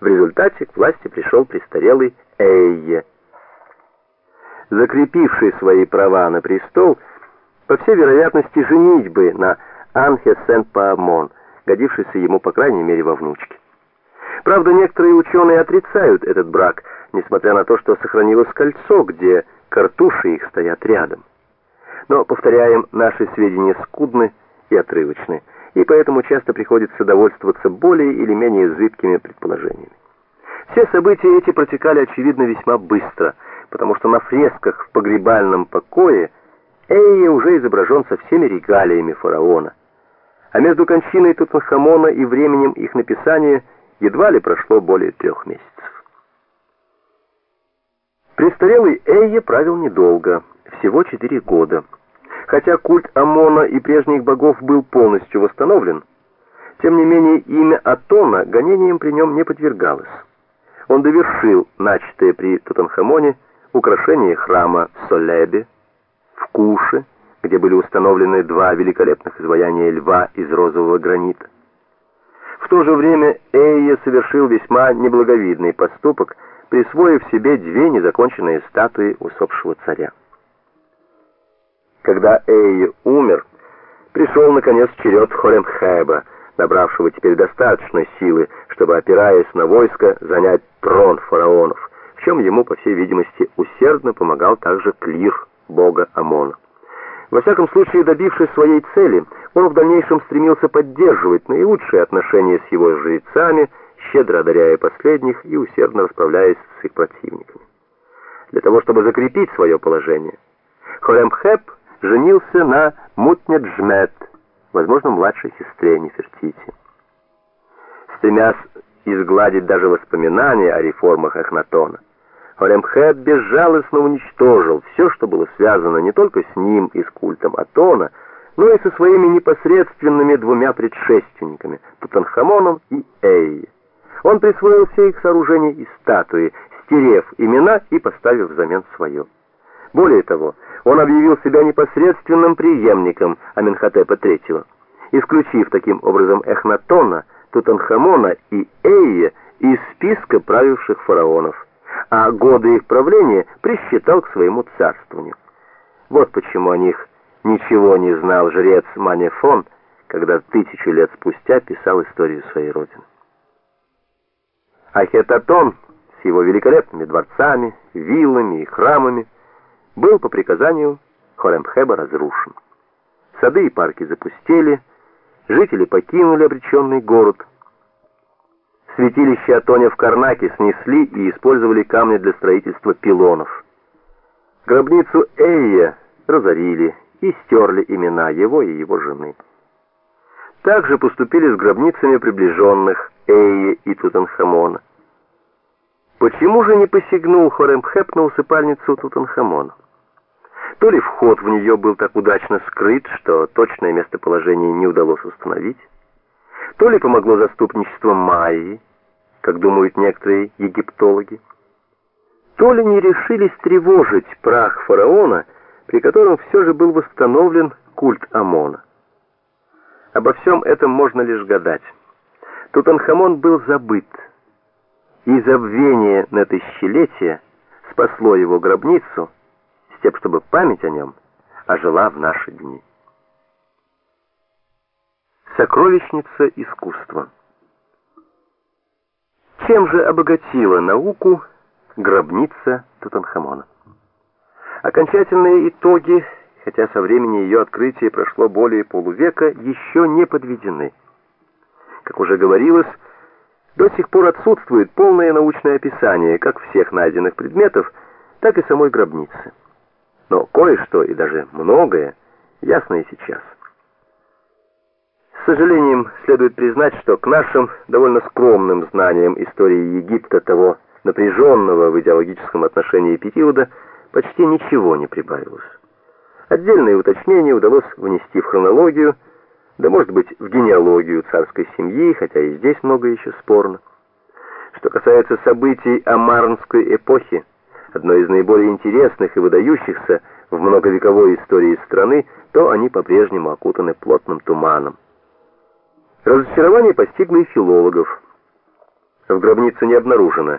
В результате к власти пришел престарелый Эйе, закрепивший свои права на престол, по всей вероятности, женитьбы на Анхе Сен-Паамон, годившейся ему, по крайней мере, во внучке. Правда, некоторые ученые отрицают этот брак, несмотря на то, что сохранилось кольцо, где картуши их стоят рядом. Но, повторяем, наши сведения скудны и отрывочны, и поэтому часто приходится довольствоваться более или менее зыбкими предположениями. Все события эти протекали, очевидно, весьма быстро, потому что на фресках в погребальном покое Эйя уже изображен со всеми регалиями фараона, а между кончиной Тутанхамона и временем их написания едва ли прошло более трех месяцев. Престарелый Эйя правил недолго, всего четыре года. Хотя культ Амона и прежних богов был полностью восстановлен, тем не менее имя Атона гонением при нем не подвергалось. Он довершил начатое при Тутанхамоне украшение храма в Солебе, в Куше, где были установлены два великолепных изваяния льва из розового гранита. В то же время Эйя совершил весьма неблаговидный поступок, присвоив себе две незаконченные статуи усопшего царя. Когда Эйя умер, пришел, наконец, черед Хоремхеба, набравшего теперь достаточно силы, чтобы, опираясь на войско, занять трон фараонов, в чем ему, по всей видимости, усердно помогал также Клир, бога Амона. Во всяком случае, добившись своей цели, он в дальнейшем стремился поддерживать наилучшие отношения с его жрецами, щедро одаряя последних и усердно расправляясь с их противниками. Для того, чтобы закрепить свое положение, Хоремхеп женился на Мутнеджмет, возможно, младшей сестре Нефертити. Стремясь изгладить даже воспоминания о реформах Эхнатона, Хоремхеп безжалостно уничтожил все, что было связано не только с ним и с культом Атона, но и со своими непосредственными двумя предшественниками Тутанхамоном и Эйи. Он присвоил все их сооружения и статуи, стерев имена и поставив взамен свое. Более того, он объявил себя непосредственным преемником Аменхотепа III, исключив таким образом Эхнатона, Тутанхамона и Эйя из списка правивших фараонов, а годы их правления присчитал к своему царствованию. Вот почему о них ничего не знал жрец Манефон, когда тысячу лет спустя писал историю своей родины. Ахетатон с его великолепными дворцами, виллами и храмами был по приказанию Хоремхеба разрушен. Сады и парки запустели, жители покинули обреченный город. Святилище Атоня в Карнаке снесли и использовали камни для строительства пилонов. Гробницу Эйя разорили и стерли имена его и его жены. Также поступили с гробницами приближенных Эйя и Тутанхамона. Почему же не посягнул Хоремхеп на усыпальницу Тутанхамона? То ли вход в нее был так удачно скрыт, что точное местоположение не удалось установить, то ли помогло заступничество Майи, как думают некоторые египтологи, то ли не решились тревожить прах фараона, при котором все же был восстановлен культ Амона. Обо всем этом можно лишь гадать. Тутанхамон был забыт, и забвение на тысячелетие спасло его гробницу, с тем, чтобы память о нем ожила в наши дни. Сокровищница искусства. Чем же обогатила науку гробница Тутанхамона? Окончательные итоги, хотя со времени ее открытия прошло более полувека, еще не подведены. Как уже говорилось, до сих пор отсутствует полное научное описание как всех найденных предметов, так и самой гробницы но кое-что и даже многое ясно и сейчас. С сожалением следует признать, что к нашим довольно скромным знаниям истории Египта того напряженного в идеологическом отношении периода почти ничего не прибавилось. Отдельные уточнения удалось внести в хронологию, да может быть в генеалогию царской семьи, хотя и здесь много еще спорно. Что касается событий Амарнской эпохи, одной из наиболее интересных и выдающихся в многовековой истории страны, то они по-прежнему окутаны плотным туманом. Разочарование постигло и филологов. В гробнице не обнаружено